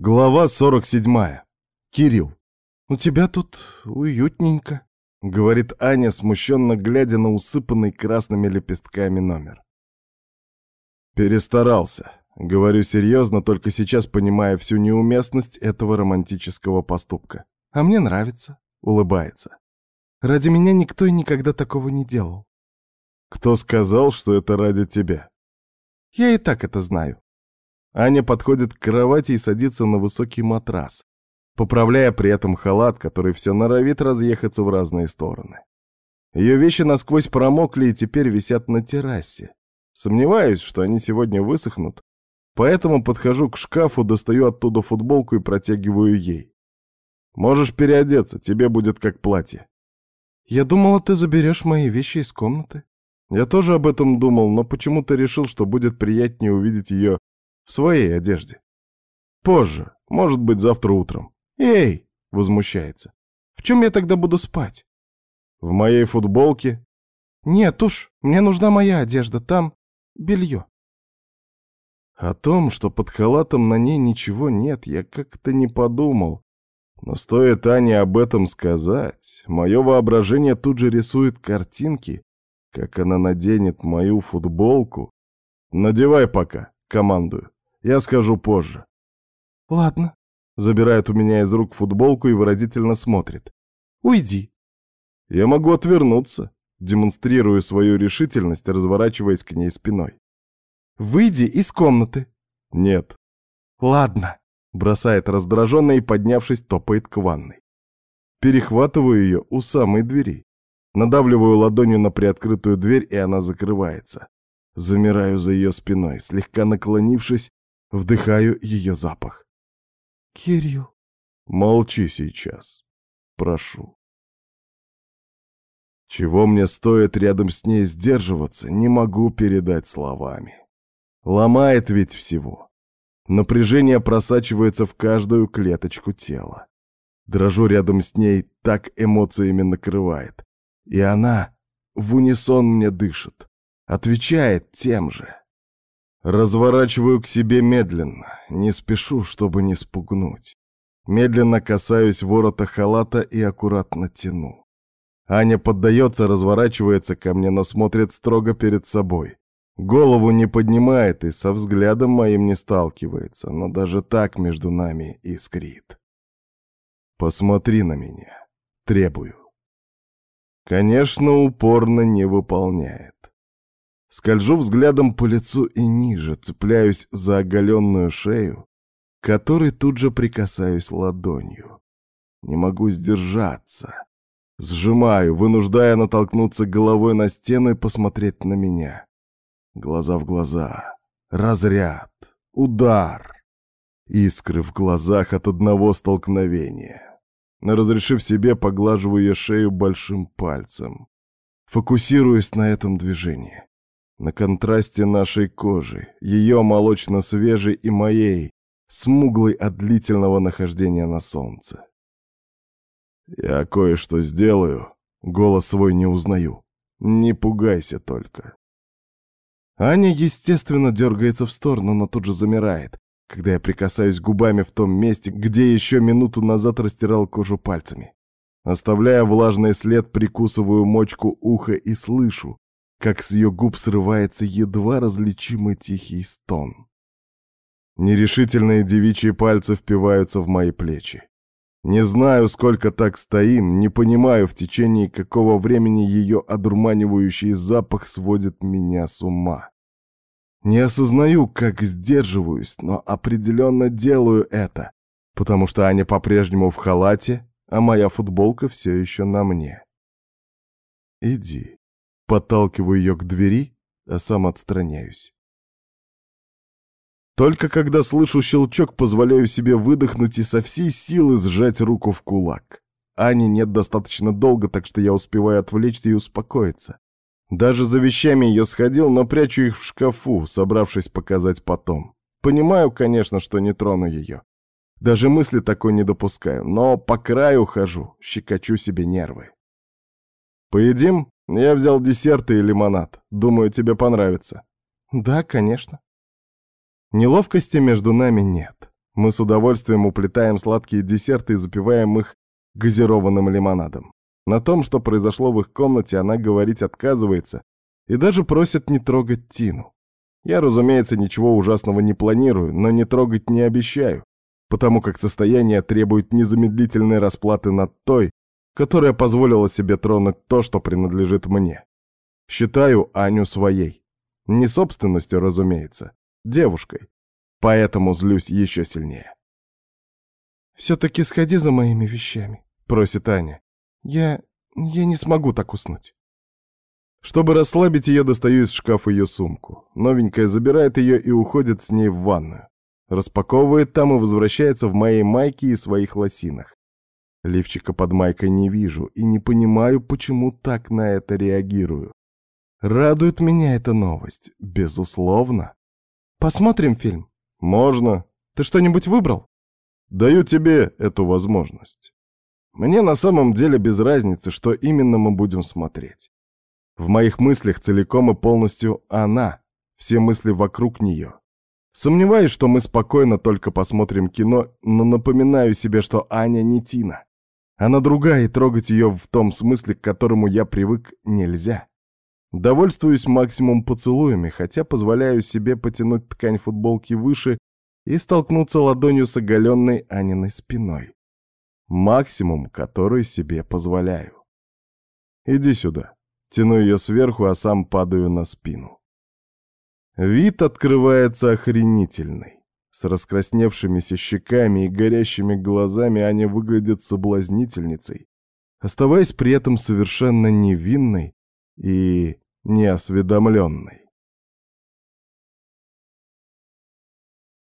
Глава 47. Кирилл. «У тебя тут уютненько», — говорит Аня, смущенно глядя на усыпанный красными лепестками номер. «Перестарался», — говорю серьезно, только сейчас понимая всю неуместность этого романтического поступка. «А мне нравится», — улыбается. «Ради меня никто и никогда такого не делал». «Кто сказал, что это ради тебя?» «Я и так это знаю. Аня подходит к кровати и садится на высокий матрас, поправляя при этом халат, который все норовит разъехаться в разные стороны. Ее вещи насквозь промокли и теперь висят на террасе. Сомневаюсь, что они сегодня высохнут, поэтому подхожу к шкафу, достаю оттуда футболку и протягиваю ей. Можешь переодеться, тебе будет как платье. Я думала, ты заберешь мои вещи из комнаты. Я тоже об этом думал, но почему-то решил, что будет приятнее увидеть ее в своей одежде. Позже, может быть, завтра утром. Эй, возмущается. В чем я тогда буду спать? В моей футболке? Нет уж, мне нужна моя одежда, там белье. О том, что под халатом на ней ничего нет, я как-то не подумал. Но стоит Ане об этом сказать, мое воображение тут же рисует картинки, как она наденет мою футболку. Надевай пока, командую. Я скажу позже. Ладно. Забирает у меня из рук футболку и выразительно смотрит. Уйди. Я могу отвернуться, демонстрирую свою решительность, разворачиваясь к ней спиной. Выйди из комнаты. Нет. Ладно. Бросает раздраженно и, поднявшись, топает к ванной. Перехватываю ее у самой двери. Надавливаю ладонью на приоткрытую дверь, и она закрывается. Замираю за ее спиной, слегка наклонившись, Вдыхаю ее запах. «Кирилл...» «Молчи сейчас. Прошу». Чего мне стоит рядом с ней сдерживаться, не могу передать словами. Ломает ведь всего. Напряжение просачивается в каждую клеточку тела. Дрожу рядом с ней, так эмоциями накрывает. И она в унисон мне дышит, отвечает тем же. Разворачиваю к себе медленно, не спешу, чтобы не спугнуть. Медленно касаюсь ворота халата и аккуратно тяну. Аня поддается, разворачивается ко мне, но смотрит строго перед собой. Голову не поднимает и со взглядом моим не сталкивается, но даже так между нами искрит. «Посмотри на меня», — требую. Конечно, упорно не выполняет. Скольжу взглядом по лицу и ниже, цепляюсь за оголенную шею, которой тут же прикасаюсь ладонью. Не могу сдержаться. Сжимаю, вынуждая натолкнуться головой на стену и посмотреть на меня. Глаза в глаза. Разряд. Удар. Искры в глазах от одного столкновения. Разрешив себе, поглаживаю ее шею большим пальцем. Фокусируюсь на этом движении на контрасте нашей кожи, ее молочно-свежей и моей, смуглой от длительного нахождения на солнце. «Я кое-что сделаю», — голос свой не узнаю. «Не пугайся только». Аня, естественно, дергается в сторону, но тут же замирает, когда я прикасаюсь губами в том месте, где еще минуту назад растирал кожу пальцами. Оставляя влажный след, прикусываю мочку уха и слышу, как с ее губ срывается едва различимый тихий стон. Нерешительные девичьи пальцы впиваются в мои плечи. Не знаю, сколько так стоим, не понимаю, в течение какого времени ее одурманивающий запах сводит меня с ума. Не осознаю, как сдерживаюсь, но определенно делаю это, потому что Аня по-прежнему в халате, а моя футболка все еще на мне. Иди. Подталкиваю ее к двери, а сам отстраняюсь. Только когда слышу щелчок, позволяю себе выдохнуть и со всей силы сжать руку в кулак. Ани нет достаточно долго, так что я успеваю отвлечься и успокоиться. Даже за вещами ее сходил, но прячу их в шкафу, собравшись показать потом. Понимаю, конечно, что не трону ее. Даже мысли такой не допускаю, но по краю хожу, щекочу себе нервы. «Поедим?» Я взял десерты и лимонад. Думаю, тебе понравится. Да, конечно. Неловкости между нами нет. Мы с удовольствием уплетаем сладкие десерты и запиваем их газированным лимонадом. На том, что произошло в их комнате, она говорить отказывается и даже просит не трогать Тину. Я, разумеется, ничего ужасного не планирую, но не трогать не обещаю, потому как состояние требует незамедлительной расплаты над той, которая позволила себе тронуть то, что принадлежит мне. Считаю Аню своей. Не собственностью, разумеется, девушкой. Поэтому злюсь еще сильнее. «Все-таки сходи за моими вещами», — просит Аня. «Я... я не смогу так уснуть». Чтобы расслабить ее, достаю из шкафа ее сумку. Новенькая забирает ее и уходит с ней в ванную. Распаковывает там и возвращается в моей майке и своих лосинах. Лифчика под майкой не вижу и не понимаю, почему так на это реагирую. Радует меня эта новость, безусловно. «Посмотрим фильм?» «Можно. Ты что-нибудь выбрал?» «Даю тебе эту возможность. Мне на самом деле без разницы, что именно мы будем смотреть. В моих мыслях целиком и полностью она, все мысли вокруг нее. Сомневаюсь, что мы спокойно только посмотрим кино, но напоминаю себе, что Аня не Тина. Она другая, и трогать ее в том смысле, к которому я привык, нельзя. Довольствуюсь максимум поцелуями, хотя позволяю себе потянуть ткань футболки выше и столкнуться ладонью с оголенной Аниной спиной. Максимум, который себе позволяю. Иди сюда. Тяну ее сверху, а сам падаю на спину. Вид открывается охренительный. С раскрасневшимися щеками и горящими глазами Аня выглядит соблазнительницей, оставаясь при этом совершенно невинной и неосведомленной.